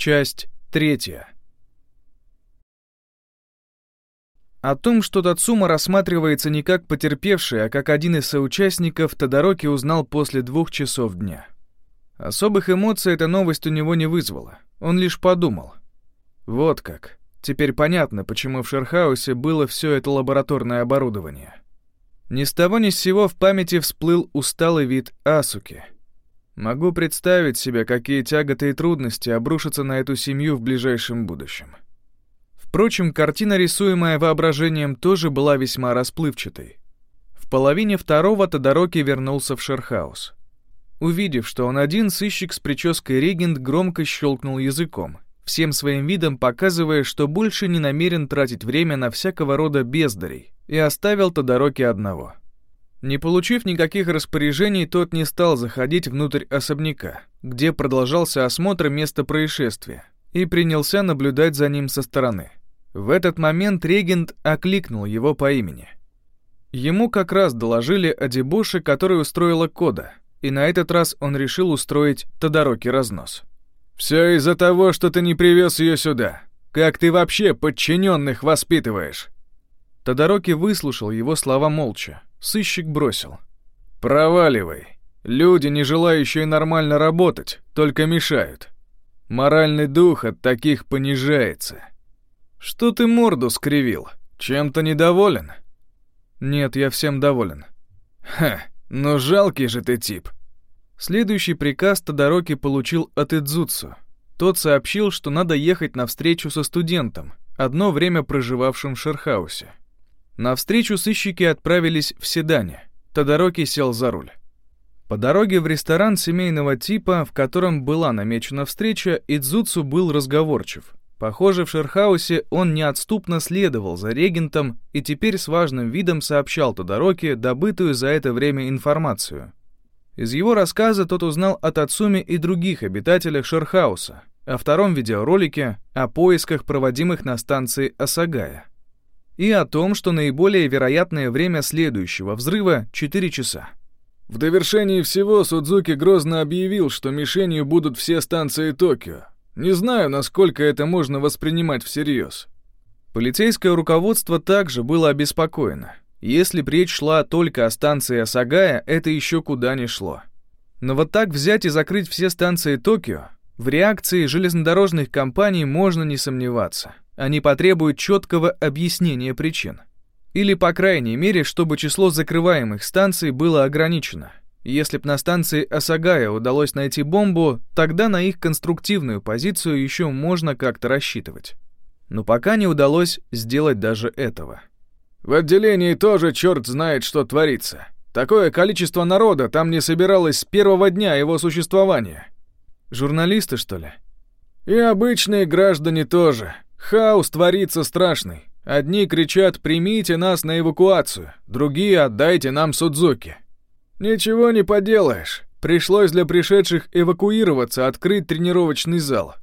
Часть третья. О том, что Тацума рассматривается не как потерпевший, а как один из соучастников, Тодороки узнал после двух часов дня. Особых эмоций эта новость у него не вызвала. Он лишь подумал. Вот как. Теперь понятно, почему в Шерхаусе было все это лабораторное оборудование. Ни с того ни с сего в памяти всплыл усталый вид Асуки. Могу представить себе, какие тяготы и трудности обрушатся на эту семью в ближайшем будущем. Впрочем, картина, рисуемая воображением, тоже была весьма расплывчатой. В половине второго Тодороки вернулся в Шерхаус. Увидев, что он один, сыщик с прической регент громко щелкнул языком, всем своим видом показывая, что больше не намерен тратить время на всякого рода бездарей, и оставил Тодороки одного. Не получив никаких распоряжений, тот не стал заходить внутрь особняка, где продолжался осмотр места происшествия, и принялся наблюдать за ним со стороны. В этот момент регент окликнул его по имени. Ему как раз доложили о дебоше, который устроила Кода, и на этот раз он решил устроить Тодороки разнос. «Все из-за того, что ты не привез ее сюда. Как ты вообще подчиненных воспитываешь?» Тодороки выслушал его слова молча. Сыщик бросил. «Проваливай. Люди, не желающие нормально работать, только мешают. Моральный дух от таких понижается». «Что ты морду скривил? Чем-то недоволен?» «Нет, я всем доволен». «Ха, ну жалкий же ты тип». Следующий приказ Тодороки получил от Идзуцу. Тот сообщил, что надо ехать на встречу со студентом, одно время проживавшим в Шерхаусе. На встречу сыщики отправились в седане. Тодороки сел за руль. По дороге в ресторан семейного типа, в котором была намечена встреча, Идзуцу был разговорчив. Похоже, в Шерхаусе он неотступно следовал за регентом и теперь с важным видом сообщал Тодороке добытую за это время информацию. Из его рассказа тот узнал от Ацуми и других обитателях Шерхауса, о втором видеоролике, о поисках, проводимых на станции Осагая, и о том, что наиболее вероятное время следующего взрыва — 4 часа. В довершении всего Судзуки грозно объявил, что мишенью будут все станции Токио, не знаю, насколько это можно воспринимать всерьез. Полицейское руководство также было обеспокоено. Если речь шла только о станции Осагая, это еще куда не шло. Но вот так взять и закрыть все станции Токио, в реакции железнодорожных компаний можно не сомневаться. Они потребуют четкого объяснения причин. Или, по крайней мере, чтобы число закрываемых станций было ограничено. Если б на станции Осагая удалось найти бомбу, тогда на их конструктивную позицию еще можно как-то рассчитывать. Но пока не удалось сделать даже этого. В отделении тоже черт знает, что творится. Такое количество народа там не собиралось с первого дня его существования. Журналисты, что ли? И обычные граждане тоже. Хаос творится страшный. Одни кричат «примите нас на эвакуацию», другие «отдайте нам Судзуки». «Ничего не поделаешь. Пришлось для пришедших эвакуироваться, открыть тренировочный зал».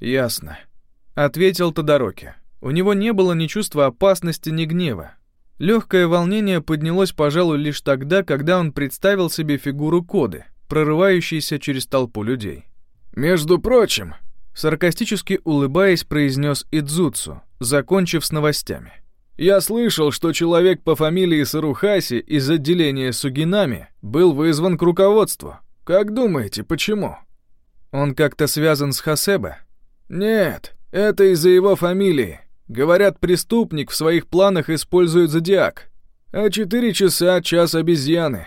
«Ясно», — ответил Тодороки. У него не было ни чувства опасности, ни гнева. Легкое волнение поднялось, пожалуй, лишь тогда, когда он представил себе фигуру Коды, прорывающейся через толпу людей. «Между прочим», — саркастически улыбаясь, произнес Идзуцу, закончив с новостями. Я слышал, что человек по фамилии Сарухаси из отделения Сугинами был вызван к руководству. Как думаете, почему? Он как-то связан с Хасебе? Нет, это из-за его фамилии. Говорят, преступник в своих планах использует зодиак. А четыре часа — час обезьяны.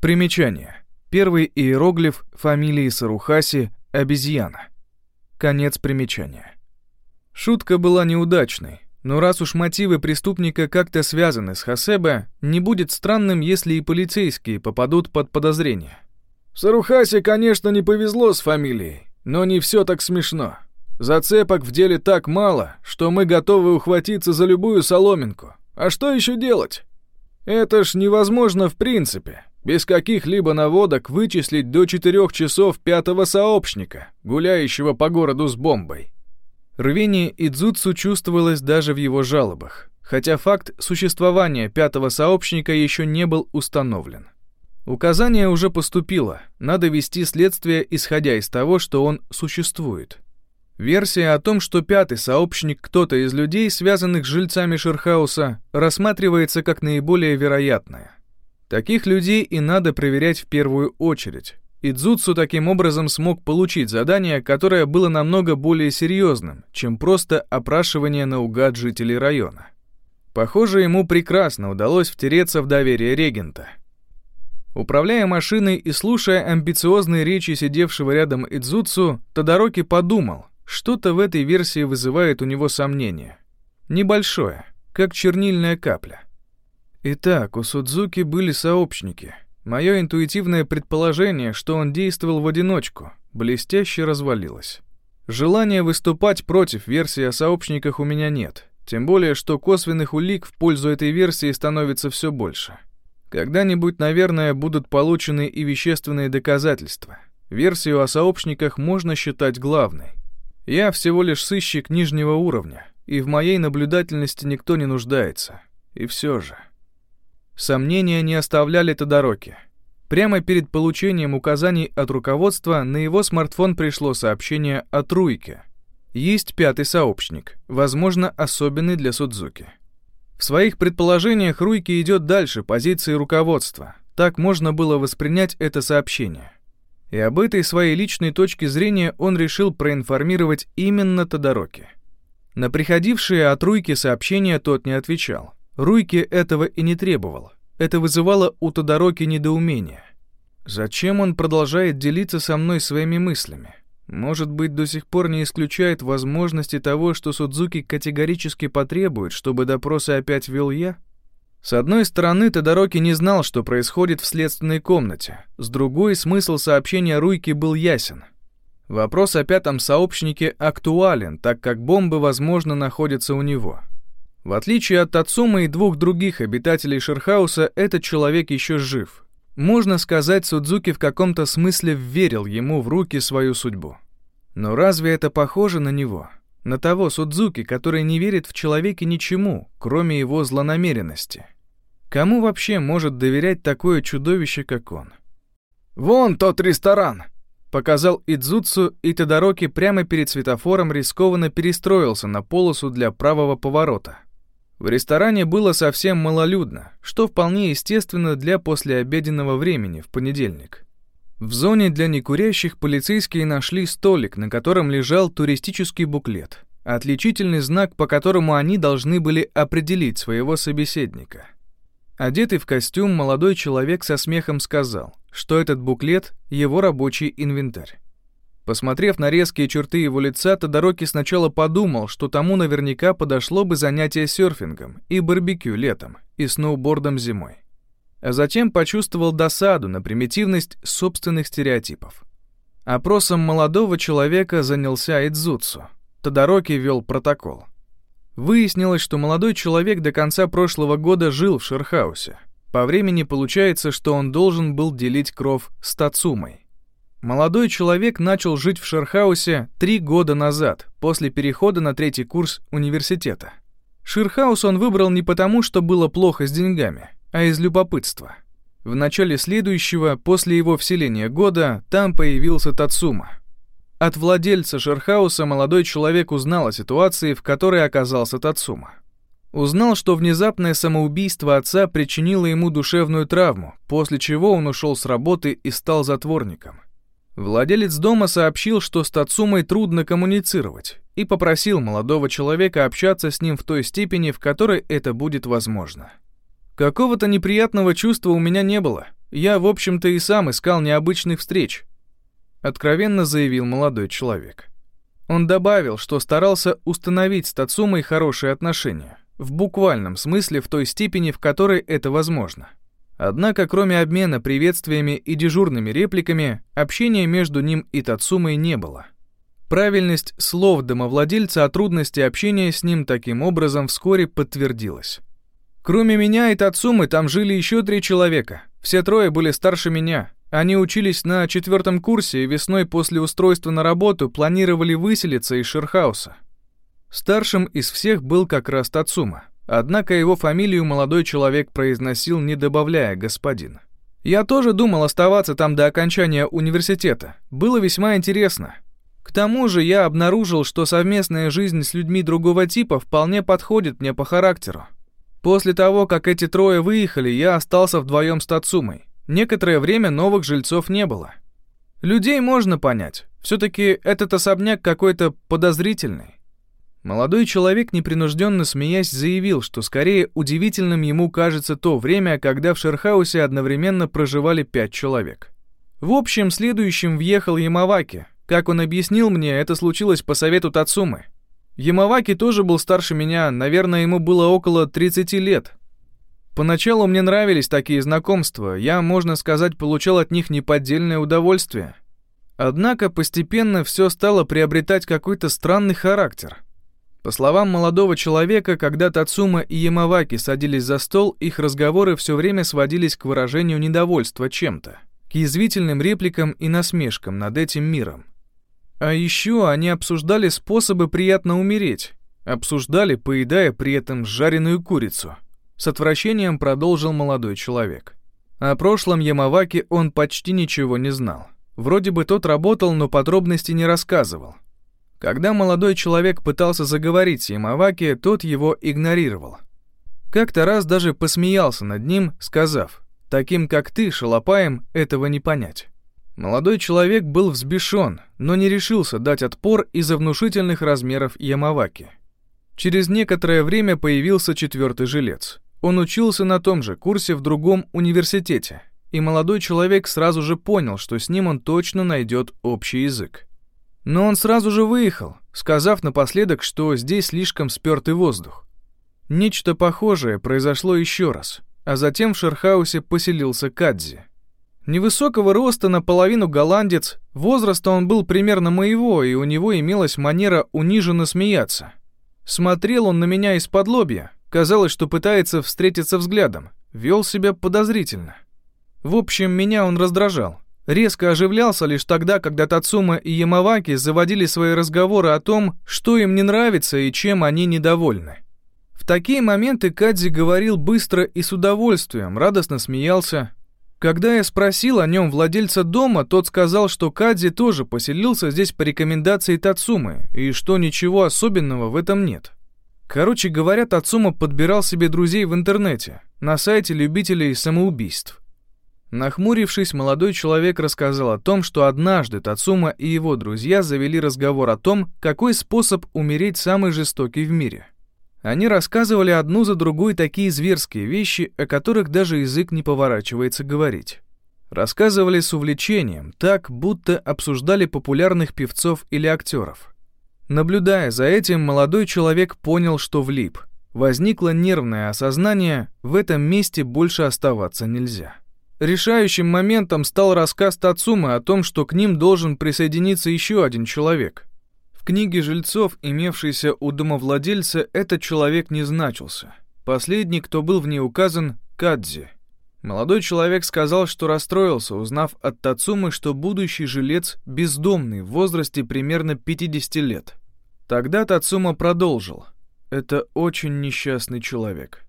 Примечание. Первый иероглиф фамилии Сарухаси — обезьяна. Конец примечания. Шутка была неудачной, но раз уж мотивы преступника как-то связаны с Хасебе, не будет странным, если и полицейские попадут под подозрение. Сарухасе, конечно, не повезло с фамилией, но не все так смешно. Зацепок в деле так мало, что мы готовы ухватиться за любую соломинку. А что еще делать? Это ж невозможно в принципе. Без каких-либо наводок вычислить до четырех часов пятого сообщника, гуляющего по городу с бомбой. Рвение Идзуцу чувствовалось даже в его жалобах, хотя факт существования пятого сообщника еще не был установлен. Указание уже поступило, надо вести следствие, исходя из того, что он существует. Версия о том, что пятый сообщник кто-то из людей, связанных с жильцами Шерхауса, рассматривается как наиболее вероятная. Таких людей и надо проверять в первую очередь. И таким образом смог получить задание, которое было намного более серьезным, чем просто опрашивание наугад жителей района. Похоже, ему прекрасно удалось втереться в доверие регента. Управляя машиной и слушая амбициозные речи сидевшего рядом Идзуцу, Тодороки подумал, что-то в этой версии вызывает у него сомнение. Небольшое, как чернильная капля. Итак, у Судзуки были сообщники. Мое интуитивное предположение, что он действовал в одиночку, блестяще развалилось. Желания выступать против версии о сообщниках у меня нет, тем более, что косвенных улик в пользу этой версии становится все больше. Когда-нибудь, наверное, будут получены и вещественные доказательства. Версию о сообщниках можно считать главной. Я всего лишь сыщик нижнего уровня, и в моей наблюдательности никто не нуждается. И все же. Сомнения не оставляли Тодороки. Прямо перед получением указаний от руководства на его смартфон пришло сообщение от Руйке. Есть пятый сообщник, возможно, особенный для Судзуки. В своих предположениях Руйки идет дальше позиции руководства. Так можно было воспринять это сообщение. И об этой своей личной точке зрения он решил проинформировать именно Тодороки. На приходившие от Руйки сообщения тот не отвечал. Руйки этого и не требовал. Это вызывало у Тодороки недоумение. Зачем он продолжает делиться со мной своими мыслями? Может быть, до сих пор не исключает возможности того, что Судзуки категорически потребует, чтобы допросы опять вел я? С одной стороны, Тодороки не знал, что происходит в следственной комнате. С другой, смысл сообщения Руйки был ясен. Вопрос о пятом сообщнике актуален, так как бомбы, возможно, находятся у него. В отличие от Тацума и двух других обитателей Шерхауса, этот человек еще жив. Можно сказать, Судзуки в каком-то смысле верил ему в руки свою судьбу. Но разве это похоже на него? На того Судзуки, который не верит в человеке ничему, кроме его злонамеренности. Кому вообще может доверять такое чудовище, как он? «Вон тот ресторан!» Показал Идзуцу, и Тодороки прямо перед светофором рискованно перестроился на полосу для правого поворота. В ресторане было совсем малолюдно, что вполне естественно для послеобеденного времени в понедельник. В зоне для некурящих полицейские нашли столик, на котором лежал туристический буклет, отличительный знак, по которому они должны были определить своего собеседника. Одетый в костюм, молодой человек со смехом сказал, что этот буклет — его рабочий инвентарь. Посмотрев на резкие черты его лица, Тодороки сначала подумал, что тому наверняка подошло бы занятие серфингом и барбекю летом, и сноубордом зимой а затем почувствовал досаду на примитивность собственных стереотипов. Опросом молодого человека занялся Идзуцу. Тодороки вел протокол. Выяснилось, что молодой человек до конца прошлого года жил в Шерхаусе. По времени получается, что он должен был делить кров с Тацумой. Молодой человек начал жить в Шерхаусе три года назад, после перехода на третий курс университета. Шерхаус он выбрал не потому, что было плохо с деньгами – а из любопытства. В начале следующего, после его вселения года, там появился Тацума. От владельца Шерхауса молодой человек узнал о ситуации, в которой оказался Тацума. Узнал, что внезапное самоубийство отца причинило ему душевную травму, после чего он ушел с работы и стал затворником. Владелец дома сообщил, что с Тацумой трудно коммуницировать, и попросил молодого человека общаться с ним в той степени, в которой это будет возможно. Какого-то неприятного чувства у меня не было. Я, в общем-то, и сам искал необычных встреч. Откровенно заявил молодой человек. Он добавил, что старался установить с Тацумой хорошие отношения. В буквальном смысле в той степени, в которой это возможно. Однако, кроме обмена приветствиями и дежурными репликами, общения между ним и Тацумой не было. Правильность слов домовладельца о трудности общения с ним таким образом вскоре подтвердилась. Кроме меня и Тацумы там жили еще три человека. Все трое были старше меня. Они учились на четвертом курсе и весной после устройства на работу планировали выселиться из Шерхауса. Старшим из всех был как раз Тацума. Однако его фамилию молодой человек произносил, не добавляя «господин». Я тоже думал оставаться там до окончания университета. Было весьма интересно. К тому же я обнаружил, что совместная жизнь с людьми другого типа вполне подходит мне по характеру. После того, как эти трое выехали, я остался вдвоем с Тацумой. Некоторое время новых жильцов не было. Людей можно понять. Все-таки этот особняк какой-то подозрительный. Молодой человек, непринужденно смеясь, заявил, что скорее удивительным ему кажется то время, когда в Шерхаусе одновременно проживали пять человек. В общем, следующим въехал Ямаваки. Как он объяснил мне, это случилось по совету Тацумы. Ямаваки тоже был старше меня, наверное, ему было около 30 лет. Поначалу мне нравились такие знакомства, я, можно сказать, получал от них неподдельное удовольствие. Однако постепенно все стало приобретать какой-то странный характер. По словам молодого человека, когда Тацума и Ямаваки садились за стол, их разговоры все время сводились к выражению недовольства чем-то, к язвительным репликам и насмешкам над этим миром. А еще они обсуждали способы приятно умереть, обсуждали, поедая при этом жареную курицу. С отвращением продолжил молодой человек. О прошлом Ямаваки он почти ничего не знал. Вроде бы тот работал, но подробности не рассказывал. Когда молодой человек пытался заговорить с Ямаваки, тот его игнорировал. Как-то раз даже посмеялся над ним, сказав, «Таким, как ты, шалопаем, этого не понять». Молодой человек был взбешен, но не решился дать отпор из-за внушительных размеров Ямаваки. Через некоторое время появился четвертый жилец. Он учился на том же курсе в другом университете, и молодой человек сразу же понял, что с ним он точно найдет общий язык. Но он сразу же выехал, сказав напоследок, что здесь слишком спертый воздух. Нечто похожее произошло еще раз, а затем в Шерхаусе поселился Кадзи. Невысокого роста, наполовину голландец, возраста он был примерно моего, и у него имелась манера униженно смеяться. Смотрел он на меня из-под лобья, казалось, что пытается встретиться взглядом, вел себя подозрительно. В общем, меня он раздражал. Резко оживлялся лишь тогда, когда Тацума и Ямаваки заводили свои разговоры о том, что им не нравится и чем они недовольны. В такие моменты Кадзи говорил быстро и с удовольствием, радостно смеялся, когда я спросил о нем владельца дома, тот сказал, что Кадзи тоже поселился здесь по рекомендации Тацумы, и что ничего особенного в этом нет. Короче говоря, Тацума подбирал себе друзей в интернете, на сайте любителей самоубийств. Нахмурившись, молодой человек рассказал о том, что однажды Тацума и его друзья завели разговор о том, какой способ умереть самый жестокий в мире. Они рассказывали одну за другой такие зверские вещи, о которых даже язык не поворачивается говорить. Рассказывали с увлечением, так, будто обсуждали популярных певцов или актеров. Наблюдая за этим, молодой человек понял, что влип. Возникло нервное осознание, в этом месте больше оставаться нельзя. Решающим моментом стал рассказ Тацумы о том, что к ним должен присоединиться еще один человек — в книге жильцов, имевшейся у домовладельца, этот человек не значился. Последний, кто был в ней указан, Кадзи. Молодой человек сказал, что расстроился, узнав от Тацумы, что будущий жилец бездомный в возрасте примерно 50 лет. Тогда Тацума продолжил. Это очень несчастный человек.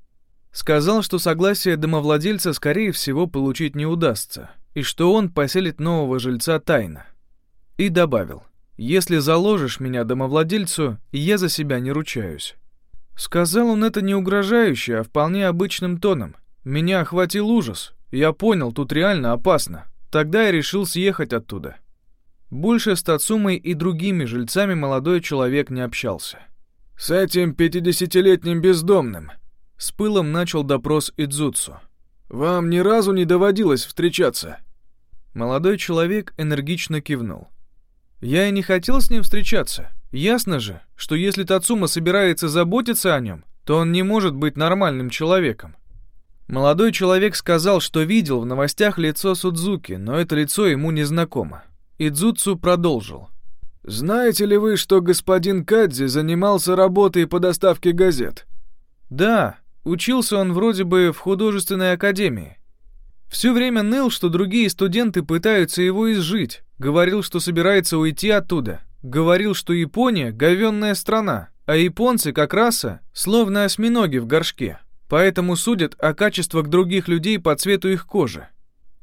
Сказал, что согласие домовладельца, скорее всего, получить не удастся, и что он поселит нового жильца тайно. И добавил – если заложишь меня домовладельцу, я за себя не ручаюсь». Сказал он это не угрожающе, а вполне обычным тоном. Меня охватил ужас. Я понял, тут реально опасно. Тогда я решил съехать оттуда. Больше с Тацумой и другими жильцами молодой человек не общался. «С этим пятидесятилетним бездомным», — с пылом начал допрос Идзуцу. «Вам ни разу не доводилось встречаться?» Молодой человек энергично кивнул. Я и не хотел с ним встречаться. Ясно же, что если Тацума собирается заботиться о нем, то он не может быть нормальным человеком. Молодой человек сказал, что видел в новостях лицо Судзуки, но это лицо ему не знакомо. Идзуцу продолжил. «Знаете ли вы, что господин Кадзи занимался работой по доставке газет?» «Да, учился он вроде бы в художественной академии. Все время ныл, что другие студенты пытаются его изжить. Говорил, что собирается уйти оттуда. Говорил, что Япония — говенная страна, а японцы, как раса, словно осьминоги в горшке. Поэтому судят о качествах других людей по цвету их кожи.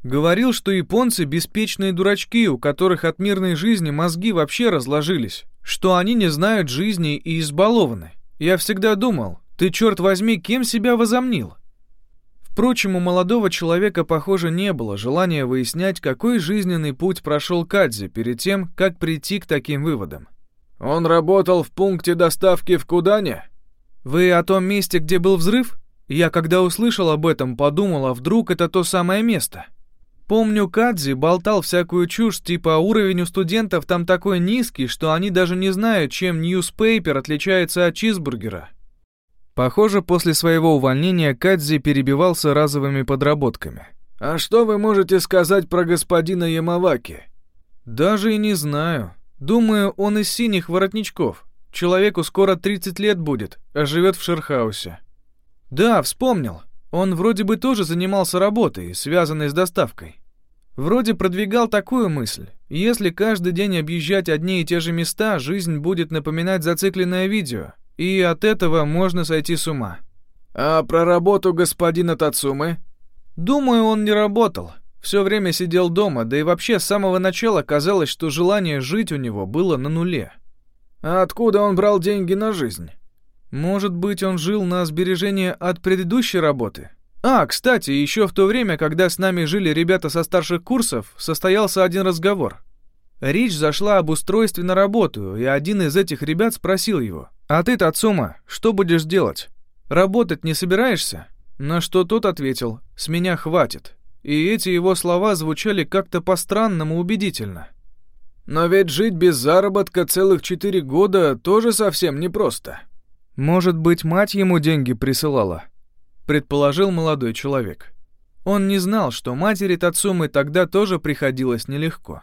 Говорил, что японцы беспечные дурачки, у которых от мирной жизни мозги вообще разложились, что они не знают жизни и избалованы. Я всегда думал, ты, черт возьми, кем себя возомнил? Впрочем, у молодого человека, похоже, не было желания выяснять, какой жизненный путь прошел Кадзи перед тем, как прийти к таким выводам. «Он работал в пункте доставки в Кудане?» «Вы о том месте, где был взрыв? Я, когда услышал об этом, подумал, а вдруг это то самое место?» Помню, Кадзи болтал всякую чушь, типа уровень у студентов там такой низкий, что они даже не знают, чем ньюспейпер отличается от чизбургера. Похоже, после своего увольнения Кадзи перебивался разовыми подработками. «А что вы можете сказать про господина Ямаваки?» «Даже и не знаю. Думаю, он из синих воротничков. Человеку скоро 30 лет будет, а живет в Шерхаусе». «Да, вспомнил. Он вроде бы тоже занимался работой, связанной с доставкой. Вроде продвигал такую мысль. Если каждый день объезжать одни и те же места, жизнь будет напоминать зацикленное видео, и от этого можно сойти с ума. А про работу господина Тацумы? Думаю, он не работал. Все время сидел дома, да и вообще с самого начала казалось, что желание жить у него было на нуле. А откуда он брал деньги на жизнь? Может быть, он жил на сбережения от предыдущей работы? А, кстати, еще в то время, когда с нами жили ребята со старших курсов, состоялся один разговор. Речь зашла об устройстве на работу, и один из этих ребят спросил его, «А ты, Тацума, что будешь делать? Работать не собираешься?» На что тот ответил, «С меня хватит». И эти его слова звучали как-то по-странному убедительно. «Но ведь жить без заработка целых четыре года тоже совсем непросто». «Может быть, мать ему деньги присылала?» предположил молодой человек. Он не знал, что матери Тацумы тогда тоже приходилось нелегко.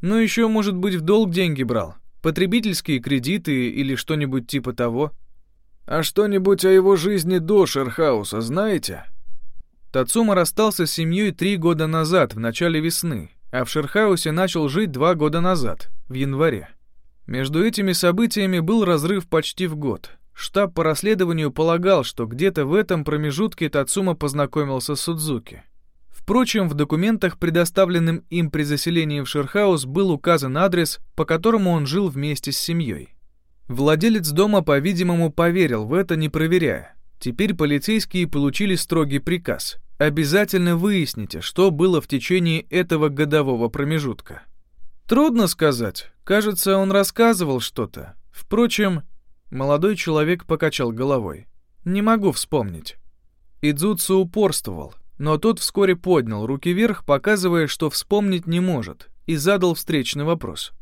Ну еще, может быть, в долг деньги брал, потребительские кредиты или что-нибудь типа того. А что-нибудь о его жизни до Шерхауса знаете? Тацума расстался с семьей три года назад, в начале весны, а в Шерхаусе начал жить два года назад, в январе. Между этими событиями был разрыв почти в год, Штаб по расследованию полагал, что где-то в этом промежутке Тацума познакомился с Судзуки. Впрочем, в документах, предоставленным им при заселении в Шерхаус, был указан адрес, по которому он жил вместе с семьей. Владелец дома, по-видимому, поверил в это, не проверяя. Теперь полицейские получили строгий приказ. Обязательно выясните, что было в течение этого годового промежутка. Трудно сказать. Кажется, он рассказывал что-то. Впрочем, Молодой человек покачал головой. «Не могу вспомнить». Идзуцу упорствовал, но тот вскоре поднял руки вверх, показывая, что вспомнить не может, и задал встречный вопрос.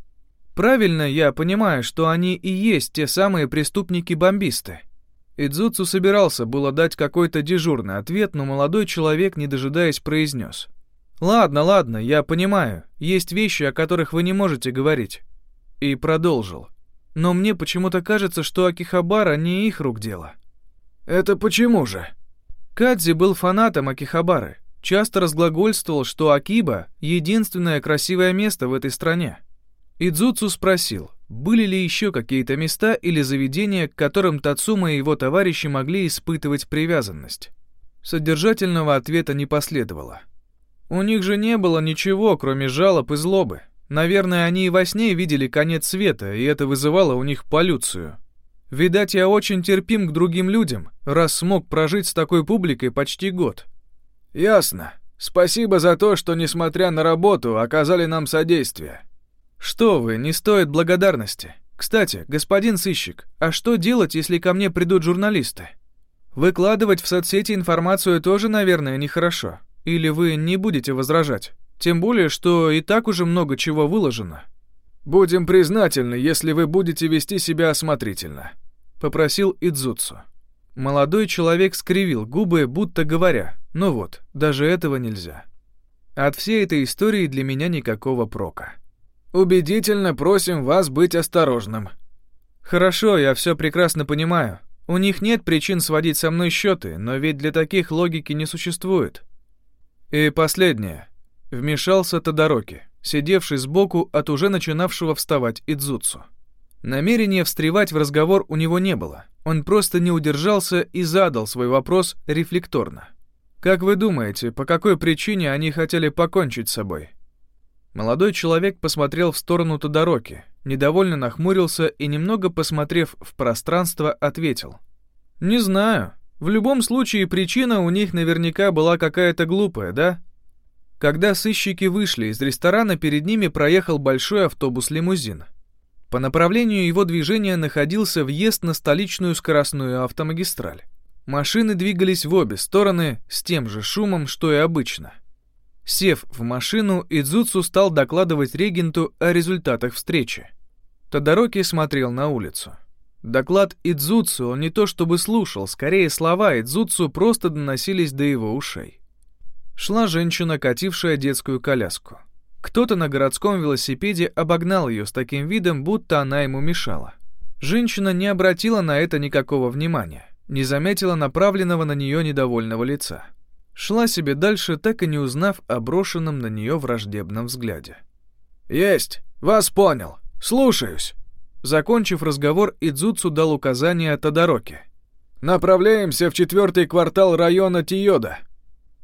«Правильно я понимаю, что они и есть те самые преступники-бомбисты?» Идзуцу собирался было дать какой-то дежурный ответ, но молодой человек, не дожидаясь, произнес. «Ладно, ладно, я понимаю, есть вещи, о которых вы не можете говорить». И продолжил. Но мне почему-то кажется, что Акихабара не их рук дело. Это почему же? Кадзи был фанатом Акихабары. Часто разглагольствовал, что Акиба — единственное красивое место в этой стране. Идзуцу спросил, были ли еще какие-то места или заведения, к которым Тацума и его товарищи могли испытывать привязанность. Содержательного ответа не последовало. У них же не было ничего, кроме жалоб и злобы. Наверное, они и во сне видели конец света, и это вызывало у них полюцию. Видать, я очень терпим к другим людям, раз смог прожить с такой публикой почти год. Ясно. Спасибо за то, что, несмотря на работу, оказали нам содействие. Что вы, не стоит благодарности. Кстати, господин сыщик, а что делать, если ко мне придут журналисты? Выкладывать в соцсети информацию тоже, наверное, нехорошо. Или вы не будете возражать? Тем более, что и так уже много чего выложено. Будем признательны, если вы будете вести себя осмотрительно, попросил Идзуцу. Молодой человек скривил губы, будто говоря: "Ну вот, даже этого нельзя". От всей этой истории для меня никакого прока. Убедительно просим вас быть осторожным. Хорошо, я все прекрасно понимаю. У них нет причин сводить со мной счеты, но ведь для таких логики не существует. И последнее. Вмешался Тодороки, сидевший сбоку от уже начинавшего вставать Идзуцу. Намерения встревать в разговор у него не было. Он просто не удержался и задал свой вопрос рефлекторно. Как вы думаете, по какой причине они хотели покончить с собой? Молодой человек посмотрел в сторону Тодороки, недовольно нахмурился и, немного посмотрев в пространство, ответил. «Не знаю. В любом случае причина у них наверняка была какая-то глупая, да?» Когда сыщики вышли из ресторана, перед ними проехал большой автобус-лимузин. По направлению его движения находился въезд на столичную скоростную автомагистраль. Машины двигались в обе стороны с тем же шумом, что и обычно. Сев в машину, Идзуцу стал докладывать регенту о результатах встречи. Тодороки смотрел на улицу. Доклад Идзуцу он не то чтобы слушал, скорее слова Идзуцу просто доносились до его ушей. Шла женщина, катившая детскую коляску. Кто-то на городском велосипеде обогнал ее с таким видом, будто она ему мешала. Женщина не обратила на это никакого внимания, не заметила направленного на нее недовольного лица. Шла себе дальше, так и не узнав о брошенном на нее враждебном взгляде. «Есть! Вас понял! Слушаюсь!» Закончив разговор, Идзуцу дал указание Тодороке. «Направляемся в четвертый квартал района Тиода.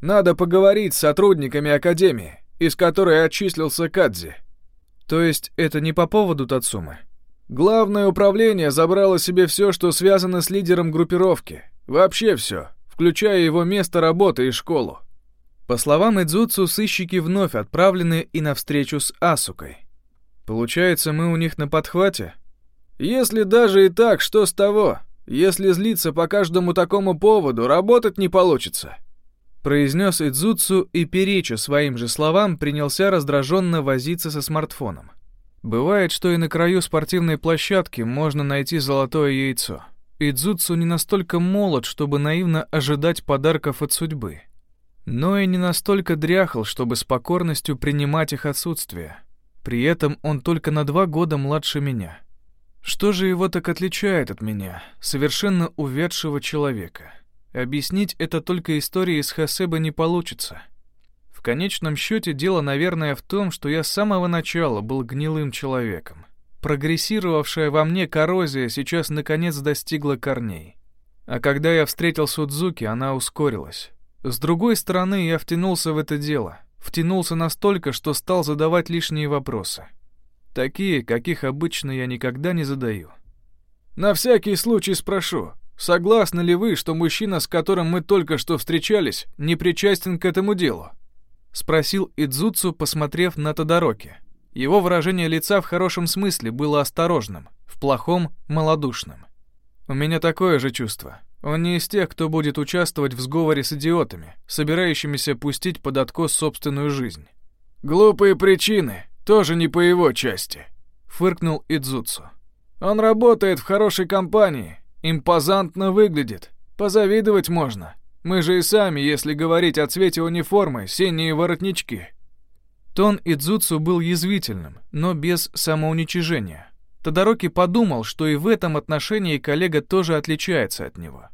Надо поговорить с сотрудниками Академии из которой отчислился Кадзи. То есть это не по поводу Тацумы? Главное управление забрало себе все, что связано с лидером группировки. Вообще все, включая его место работы и школу. По словам Идзуцу, сыщики вновь отправлены и на встречу с Асукой. Получается, мы у них на подхвате? Если даже и так, что с того? Если злиться по каждому такому поводу, работать не получится произнес Идзуцу и, переча своим же словам, принялся раздраженно возиться со смартфоном. Бывает, что и на краю спортивной площадки можно найти золотое яйцо. Идзуцу не настолько молод, чтобы наивно ожидать подарков от судьбы. Но и не настолько дряхал, чтобы с покорностью принимать их отсутствие. При этом он только на два года младше меня. Что же его так отличает от меня, совершенно увядшего человека?» Объяснить это только историей из Хасеба не получится. В конечном счете дело, наверное, в том, что я с самого начала был гнилым человеком. Прогрессировавшая во мне коррозия сейчас наконец достигла корней. А когда я встретил Судзуки, она ускорилась. С другой стороны, я втянулся в это дело. Втянулся настолько, что стал задавать лишние вопросы. Такие, каких обычно я никогда не задаю. «На всякий случай спрошу, Согласны ли вы, что мужчина, с которым мы только что встречались, не причастен к этому делу? Спросил Идзуцу, посмотрев на Тодороки. Его выражение лица в хорошем смысле было осторожным, в плохом — малодушным. У меня такое же чувство. Он не из тех, кто будет участвовать в сговоре с идиотами, собирающимися пустить под откос собственную жизнь. «Глупые причины, тоже не по его части», — фыркнул Идзуцу. «Он работает в хорошей компании, Импозантно выглядит. Позавидовать можно. Мы же и сами, если говорить о цвете униформы, синие воротнички. Тон Идзуцу был язвительным, но без самоуничижения. Тодороки подумал, что и в этом отношении коллега тоже отличается от него.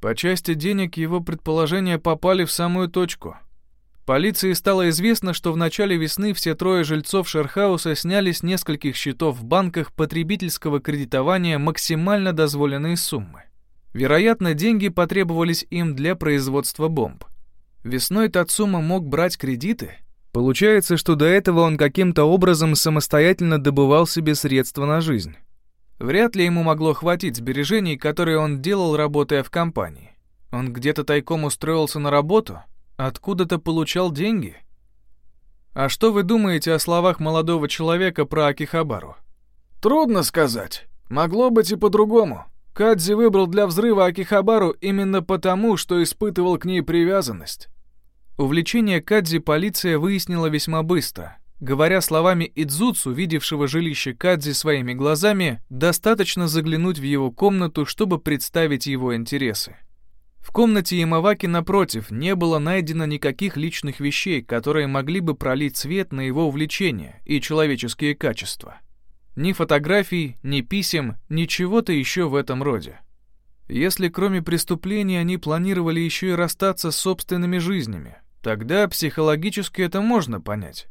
По части денег его предположения попали в самую точку — Полиции стало известно, что в начале весны все трое жильцов Шерхауса сняли с нескольких счетов в банках потребительского кредитования максимально дозволенные суммы. Вероятно, деньги потребовались им для производства бомб. Весной Тацума мог брать кредиты? Получается, что до этого он каким-то образом самостоятельно добывал себе средства на жизнь. Вряд ли ему могло хватить сбережений, которые он делал, работая в компании. Он где-то тайком устроился на работу — Откуда-то получал деньги? А что вы думаете о словах молодого человека про Акихабару? Трудно сказать. Могло быть и по-другому. Кадзи выбрал для взрыва Акихабару именно потому, что испытывал к ней привязанность. Увлечение Кадзи полиция выяснила весьма быстро. Говоря словами Идзуцу, видевшего жилище Кадзи своими глазами, достаточно заглянуть в его комнату, чтобы представить его интересы. В комнате Ямаваки, напротив, не было найдено никаких личных вещей, которые могли бы пролить свет на его увлечения и человеческие качества. Ни фотографий, ни писем, ничего-то еще в этом роде. Если кроме преступления они планировали еще и расстаться с собственными жизнями, тогда психологически это можно понять.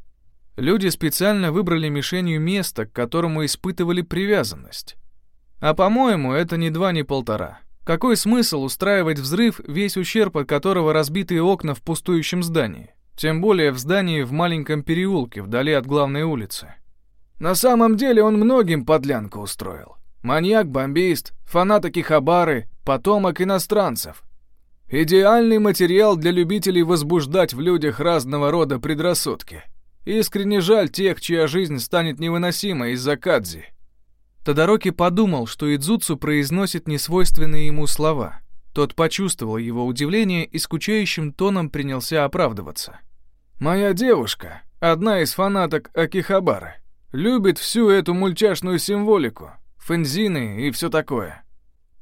Люди специально выбрали мишенью место, к которому испытывали привязанность. А по-моему, это ни два, ни полтора. Какой смысл устраивать взрыв, весь ущерб от которого разбитые окна в пустующем здании? Тем более в здании в маленьком переулке, вдали от главной улицы. На самом деле он многим подлянку устроил. Маньяк-бомбист, фанат Акихабары, потомок иностранцев. Идеальный материал для любителей возбуждать в людях разного рода предрассудки. Искренне жаль тех, чья жизнь станет невыносимой из-за Кадзи. Тодороки подумал, что Идзуцу произносит несвойственные ему слова. Тот почувствовал его удивление и скучающим тоном принялся оправдываться. «Моя девушка, одна из фанаток Акихабары, любит всю эту мультяшную символику, фензины и все такое».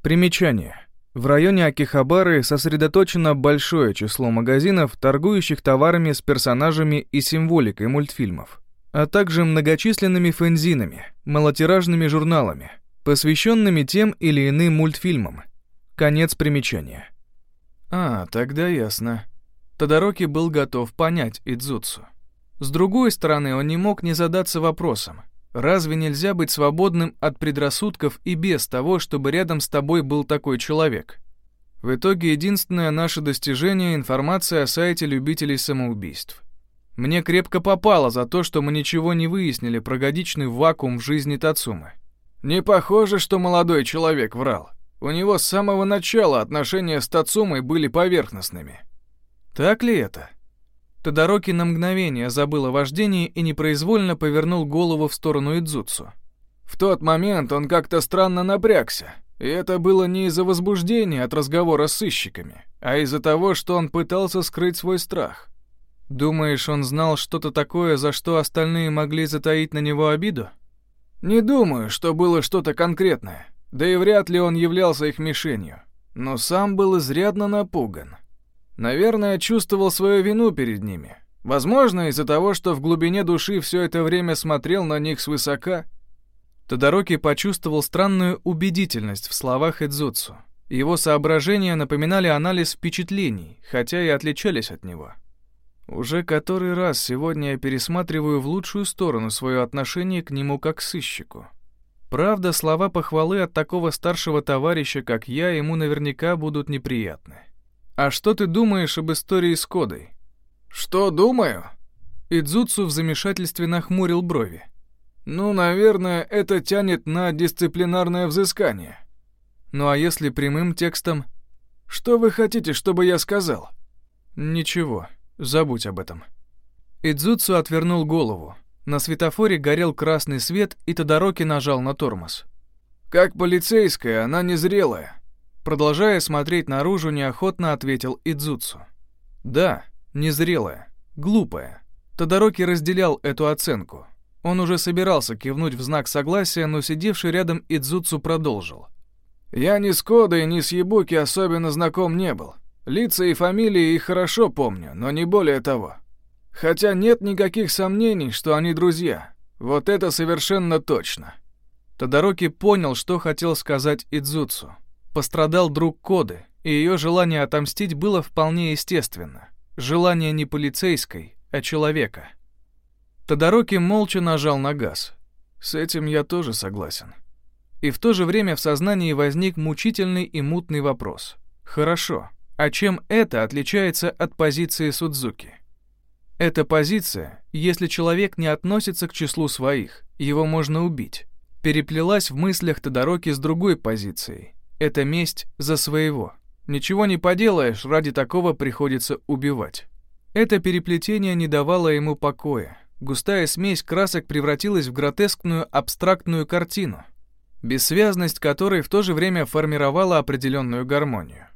Примечание. В районе Акихабары сосредоточено большое число магазинов, торгующих товарами с персонажами и символикой мультфильмов а также многочисленными фэнзинами, малотиражными журналами, посвященными тем или иным мультфильмам. Конец примечания. А, тогда ясно. Тодороки был готов понять Идзуцу. С другой стороны, он не мог не задаться вопросом, разве нельзя быть свободным от предрассудков и без того, чтобы рядом с тобой был такой человек? В итоге единственное наше достижение — информация о сайте любителей самоубийств. Мне крепко попало за то, что мы ничего не выяснили про годичный вакуум в жизни Тацумы. Не похоже, что молодой человек врал. У него с самого начала отношения с Тацумой были поверхностными. Так ли это? Тодороки на мгновение забыл о вождении и непроизвольно повернул голову в сторону Идзуцу. В тот момент он как-то странно напрягся, и это было не из-за возбуждения от разговора с сыщиками, а из-за того, что он пытался скрыть свой страх. Думаешь, он знал что-то такое, за что остальные могли затаить на него обиду? Не думаю, что было что-то конкретное. Да и вряд ли он являлся их мишенью. Но сам был изрядно напуган. Наверное, чувствовал свою вину перед ними. Возможно, из-за того, что в глубине души все это время смотрел на них свысока. Тодороки почувствовал странную убедительность в словах Эдзуцу. Его соображения напоминали анализ впечатлений, хотя и отличались от него. Уже который раз сегодня я пересматриваю в лучшую сторону свое отношение к нему как сыщику. Правда, слова похвалы от такого старшего товарища, как я, ему наверняка будут неприятны. А что ты думаешь об истории с Кодой? Что думаю? Идзуцу в замешательстве нахмурил брови. Ну, наверное, это тянет на дисциплинарное взыскание. Ну а если прямым текстом? Что вы хотите, чтобы я сказал? Ничего. Забудь об этом. Идзуцу отвернул голову. На светофоре горел красный свет, и Тодороки нажал на тормоз. «Как полицейская, она незрелая», продолжая смотреть наружу, неохотно ответил Идзуцу. «Да, незрелая, глупая». Тодороки разделял эту оценку. Он уже собирался кивнуть в знак согласия, но сидевший рядом Идзуцу продолжил. «Я ни с Кодой, ни с Ебуки особенно знаком не был. Лица и фамилии их хорошо помню, но не более того. Хотя нет никаких сомнений, что они друзья. Вот это совершенно точно. Тодороки понял, что хотел сказать Идзуцу. Пострадал друг Коды, и ее желание отомстить было вполне естественно. Желание не полицейской, а человека. Тодороки молча нажал на газ. С этим я тоже согласен. И в то же время в сознании возник мучительный и мутный вопрос. Хорошо. А чем это отличается от позиции Судзуки? Эта позиция, если человек не относится к числу своих, его можно убить, переплелась в мыслях Тодороки с другой позицией. Это месть за своего. Ничего не поделаешь, ради такого приходится убивать. Это переплетение не давало ему покоя. Густая смесь красок превратилась в гротескную абстрактную картину, бессвязность которой в то же время формировала определенную гармонию.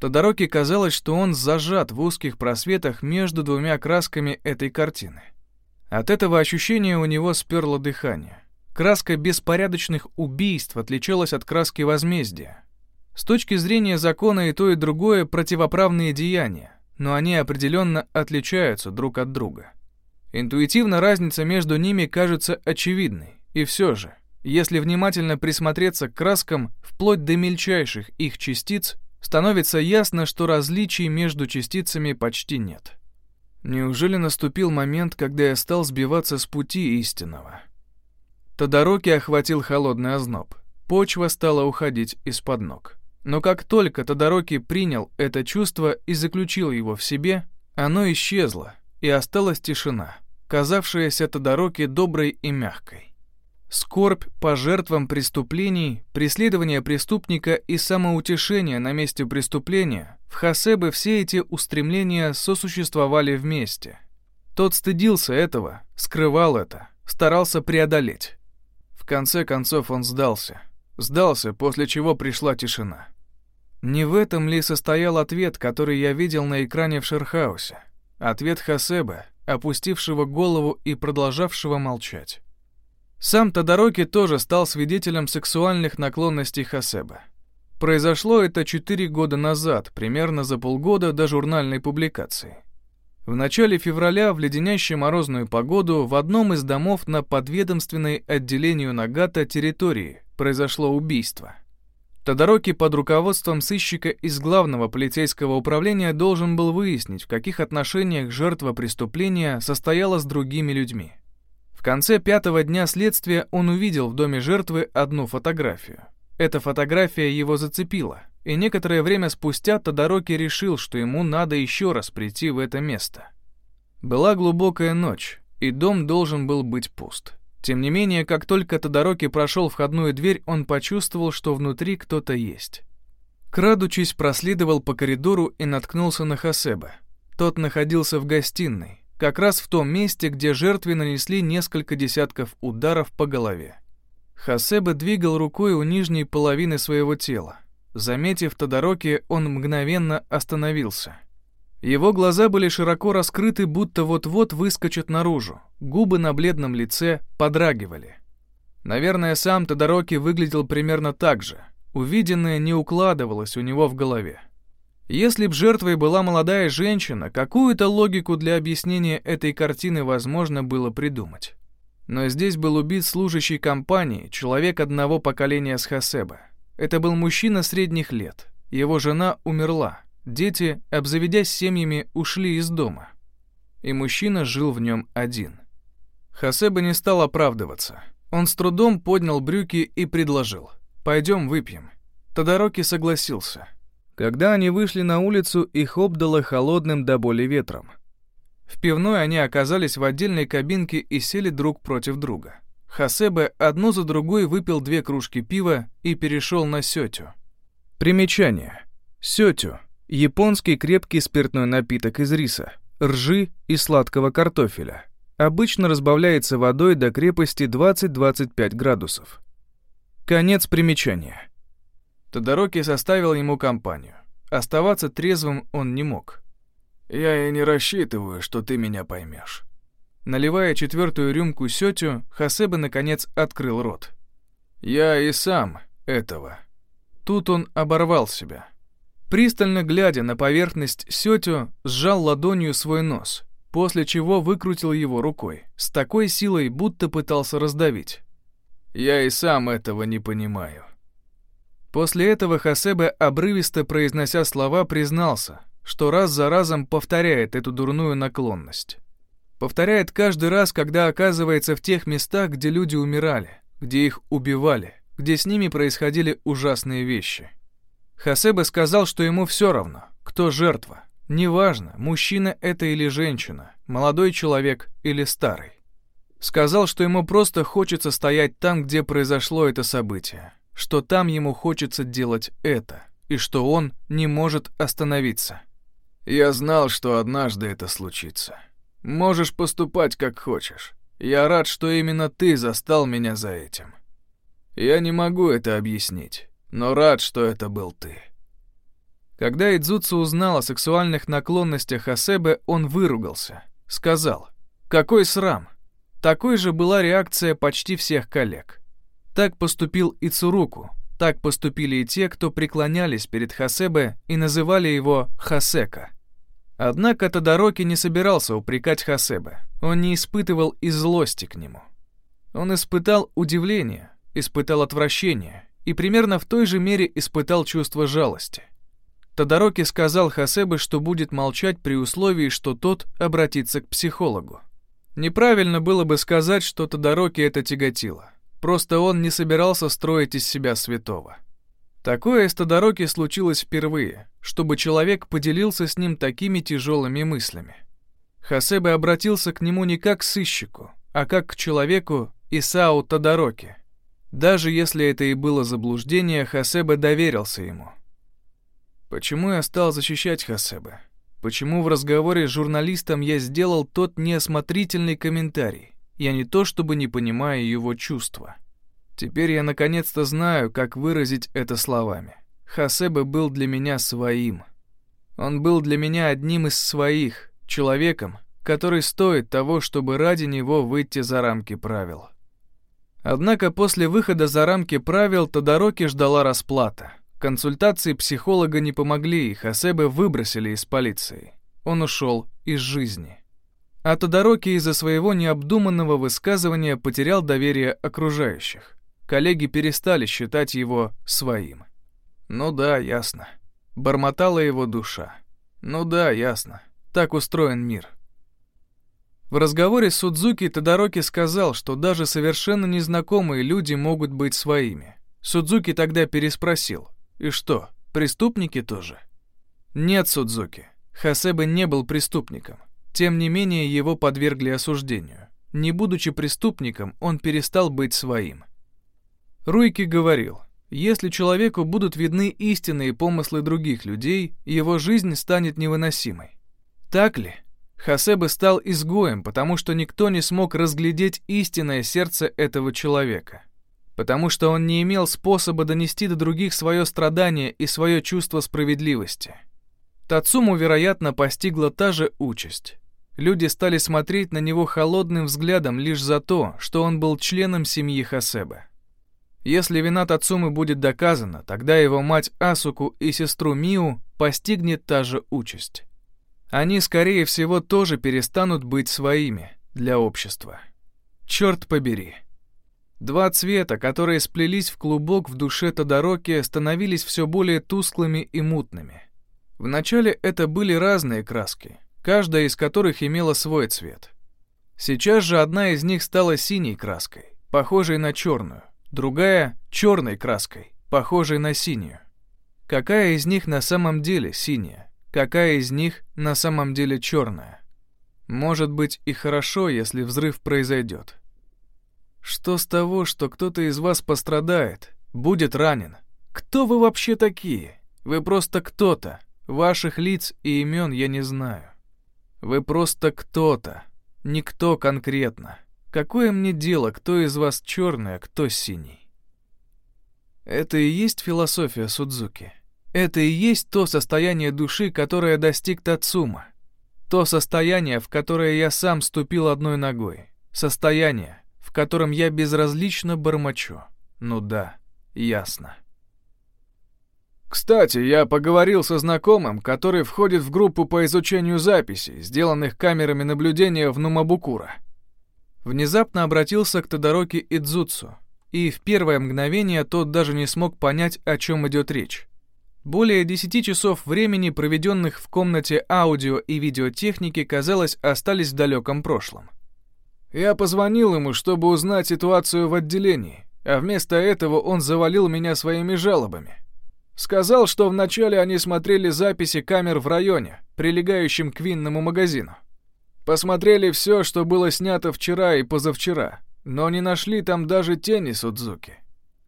Тодороки казалось, что он зажат в узких просветах между двумя красками этой картины. От этого ощущения у него сперло дыхание. Краска беспорядочных убийств отличалась от краски возмездия. С точки зрения закона и то, и другое противоправные деяния, но они определенно отличаются друг от друга. Интуитивно разница между ними кажется очевидной, и все же, если внимательно присмотреться к краскам вплоть до мельчайших их частиц, становится ясно, что различий между частицами почти нет. Неужели наступил момент, когда я стал сбиваться с пути истинного? Тодороки охватил холодный озноб. Почва стала уходить из-под ног. Но как только Тодороки принял это чувство и заключил его в себе, оно исчезло, и осталась тишина, казавшаяся Тодороки доброй и мягкой. Скорбь по жертвам преступлений, преследование преступника и самоутешение на месте преступления, в Хасебе все эти устремления сосуществовали вместе. Тот стыдился этого, скрывал это, старался преодолеть. В конце концов он сдался. Сдался, после чего пришла тишина. Не в этом ли состоял ответ, который я видел на экране в Шерхаусе? Ответ Хасеба, опустившего голову и продолжавшего молчать. Сам Тодороки тоже стал свидетелем сексуальных наклонностей Хасеба. Произошло это четыре года назад, примерно за полгода до журнальной публикации. В начале февраля в леденящую морозную погоду в одном из домов на подведомственной отделению Нагата территории произошло убийство. Тодороки под руководством сыщика из главного полицейского управления должен был выяснить, в каких отношениях жертва преступления состояла с другими людьми. В конце пятого дня следствия он увидел в доме жертвы одну фотографию. Эта фотография его зацепила, и некоторое время спустя Тодороки решил, что ему надо еще раз прийти в это место. Была глубокая ночь, и дом должен был быть пуст. Тем не менее, как только Тодороки прошел входную дверь, он почувствовал, что внутри кто-то есть. Крадучись, проследовал по коридору и наткнулся на Хасеба. Тот находился в гостиной, как раз в том месте, где жертве нанесли несколько десятков ударов по голове. Хасеба двигал рукой у нижней половины своего тела. Заметив Тодороки, он мгновенно остановился — его глаза были широко раскрыты, будто вот-вот выскочат наружу. Губы на бледном лице подрагивали. Наверное, сам Тодороки выглядел примерно так же. Увиденное не укладывалось у него в голове. Если б жертвой была молодая женщина, какую-то логику для объяснения этой картины возможно было придумать. Но здесь был убит служащий компании, человек одного поколения с Хасеба. Это был мужчина средних лет. Его жена умерла. Дети, обзаведясь семьями, ушли из дома. И мужчина жил в нем один. Хасеба не стал оправдываться. Он с трудом поднял брюки и предложил. «Пойдем выпьем». Тодороки согласился. Когда они вышли на улицу, их обдало холодным до боли ветром. В пивной они оказались в отдельной кабинке и сели друг против друга. Хасебе одну за другой выпил две кружки пива и перешел на сетю. Примечание. Сетю Японский крепкий спиртной напиток из риса, ржи и сладкого картофеля. Обычно разбавляется водой до крепости 20-25 градусов. Конец примечания. Тодороки составил ему компанию. Оставаться трезвым он не мог. «Я и не рассчитываю, что ты меня поймешь». Наливая четвертую рюмку сетю, Хасеба наконец открыл рот. «Я и сам этого». Тут он оборвал себя. Пристально глядя на поверхность Сетю, сжал ладонью свой нос, после чего выкрутил его рукой, с такой силой, будто пытался раздавить. «Я и сам этого не понимаю». После этого Хасебе, обрывисто произнося слова, признался, что раз за разом повторяет эту дурную наклонность. Повторяет каждый раз, когда оказывается в тех местах, где люди умирали, где их убивали, где с ними происходили ужасные вещи. Хасеба сказал, что ему все равно, кто жертва. Неважно, мужчина это или женщина, молодой человек или старый. Сказал, что ему просто хочется стоять там, где произошло это событие, что там ему хочется делать это, и что он не может остановиться. «Я знал, что однажды это случится. Можешь поступать как хочешь. Я рад, что именно ты застал меня за этим. Я не могу это объяснить но рад, что это был ты». Когда Идзуцу узнал о сексуальных наклонностях Асебе, он выругался. Сказал, «Какой срам!» Такой же была реакция почти всех коллег. Так поступил и Цуруку, так поступили и те, кто преклонялись перед Хасебе и называли его Хасека. Однако Тодороки не собирался упрекать Хасебе, он не испытывал и злости к нему. Он испытал удивление, испытал отвращение и примерно в той же мере испытал чувство жалости. Тодороки сказал Хасебе, что будет молчать при условии, что тот обратится к психологу. Неправильно было бы сказать, что Тодороки это тяготило. Просто он не собирался строить из себя святого. Такое с Тодороки случилось впервые, чтобы человек поделился с ним такими тяжелыми мыслями. Хасебе обратился к нему не как к сыщику, а как к человеку Исау Тодороки. Даже если это и было заблуждение, Хасебе доверился ему. Почему я стал защищать Хасебе? Почему в разговоре с журналистом я сделал тот неосмотрительный комментарий? Я не то чтобы не понимаю его чувства. Теперь я наконец-то знаю, как выразить это словами. Хасебе был для меня своим. Он был для меня одним из своих, человеком, который стоит того, чтобы ради него выйти за рамки правил. Однако после выхода за рамки правил Тодороки ждала расплата. Консультации психолога не помогли, и Хасебе выбросили из полиции. Он ушел из жизни. А Тодороки из-за своего необдуманного высказывания потерял доверие окружающих коллеги перестали считать его своим. Ну да, ясно. Бормотала его душа. Ну да, ясно. Так устроен мир. В разговоре с Судзуки Тодороки сказал, что даже совершенно незнакомые люди могут быть своими. Судзуки тогда переспросил. И что, преступники тоже? Нет, Судзуки. Хасебе не был преступником. Тем не менее, его подвергли осуждению. Не будучи преступником, он перестал быть своим. Руйки говорил, если человеку будут видны истинные помыслы других людей, его жизнь станет невыносимой. Так ли? Хасебе стал изгоем, потому что никто не смог разглядеть истинное сердце этого человека. Потому что он не имел способа донести до других свое страдание и свое чувство справедливости. Тацуму, вероятно, постигла та же участь. Люди стали смотреть на него холодным взглядом лишь за то, что он был членом семьи Хасебе. Если вина Тацумы будет доказана, тогда его мать Асуку и сестру Миу постигнет та же участь. Они, скорее всего, тоже перестанут быть своими для общества. Черт побери. Два цвета, которые сплелись в клубок в душе Тодороки, становились все более тусклыми и мутными. Вначале это были разные краски, каждая из которых имела свой цвет. Сейчас же одна из них стала синей краской, похожей на черную другая — черной краской, похожей на синюю. Какая из них на самом деле синяя? Какая из них на самом деле черная? Может быть и хорошо, если взрыв произойдет. Что с того, что кто-то из вас пострадает, будет ранен? Кто вы вообще такие? Вы просто кто-то. Ваших лиц и имен я не знаю. Вы просто кто-то. Никто конкретно. Какое мне дело, кто из вас черный, а кто синий? Это и есть философия Судзуки. Это и есть то состояние души, которое достиг Тацума. То состояние, в которое я сам ступил одной ногой. Состояние, в котором я безразлично бормочу. Ну да, ясно. Кстати, я поговорил со знакомым, который входит в группу по изучению записей, сделанных камерами наблюдения в Нумабукура. Внезапно обратился к Тодороки Идзуцу, и в первое мгновение тот даже не смог понять, о чем идет речь. Более десяти часов времени, проведенных в комнате аудио и видеотехники, казалось, остались в далеком прошлом. Я позвонил ему, чтобы узнать ситуацию в отделении, а вместо этого он завалил меня своими жалобами. Сказал, что вначале они смотрели записи камер в районе, прилегающем к винному магазину. Посмотрели все, что было снято вчера и позавчера, но не нашли там даже тени Судзуки.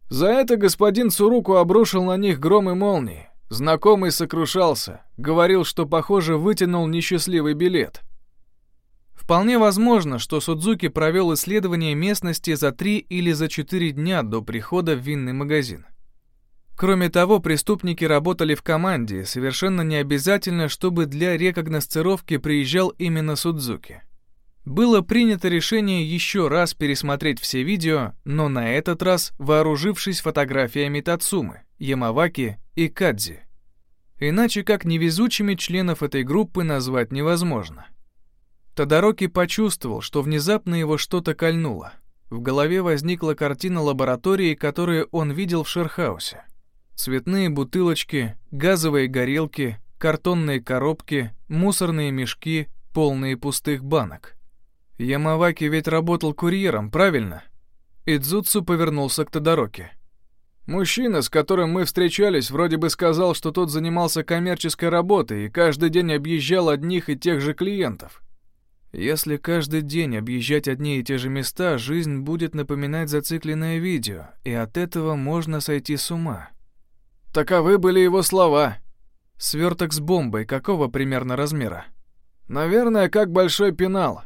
За это господин Суруку обрушил на них гром и молнии. Знакомый сокрушался, говорил, что, похоже, вытянул несчастливый билет. Вполне возможно, что Судзуки провел исследование местности за три или за четыре дня до прихода в винный магазин. Кроме того, преступники работали в команде, совершенно не обязательно, чтобы для рекогносцировки приезжал именно Судзуки. Было принято решение еще раз пересмотреть все видео, но на этот раз вооружившись фотографиями Тацумы, Ямаваки и Кадзи. Иначе как невезучими членов этой группы назвать невозможно. Тодороки почувствовал, что внезапно его что-то кольнуло. В голове возникла картина лаборатории, которую он видел в Шерхаусе. Цветные бутылочки, газовые горелки, картонные коробки, мусорные мешки, полные пустых банок. Ямаваки ведь работал курьером, правильно? Идзуцу повернулся к Тодороке. Мужчина, с которым мы встречались, вроде бы сказал, что тот занимался коммерческой работой и каждый день объезжал одних и тех же клиентов. Если каждый день объезжать одни и те же места, жизнь будет напоминать зацикленное видео, и от этого можно сойти с ума. Таковы были его слова. Сверток с бомбой какого примерно размера? Наверное, как большой пенал.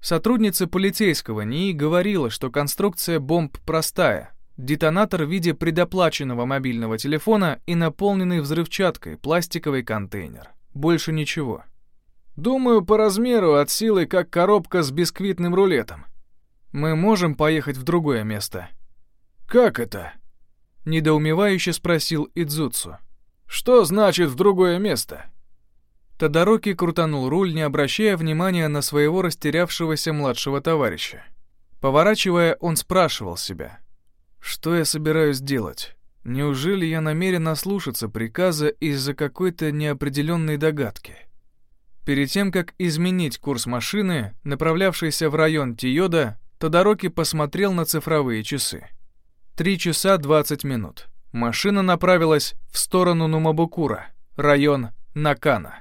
Сотрудница полицейского НИИ говорила, что конструкция бомб простая, Детонатор в виде предоплаченного мобильного телефона и наполненный взрывчаткой пластиковый контейнер. Больше ничего. Думаю, по размеру от силы как коробка с бисквитным рулетом. Мы можем поехать в другое место. Как это? Недоумевающе спросил Идзуцу. Что значит в другое место? Тодороки крутанул руль, не обращая внимания на своего растерявшегося младшего товарища. Поворачивая, он спрашивал себя, что я собираюсь делать? Неужели я намерен ослушаться приказа из-за какой-то неопределенной догадки? Перед тем, как изменить курс машины, направлявшейся в район Тиода, Тодороки посмотрел на цифровые часы. Три часа двадцать минут. Машина направилась в сторону Нумабукура, район Накана.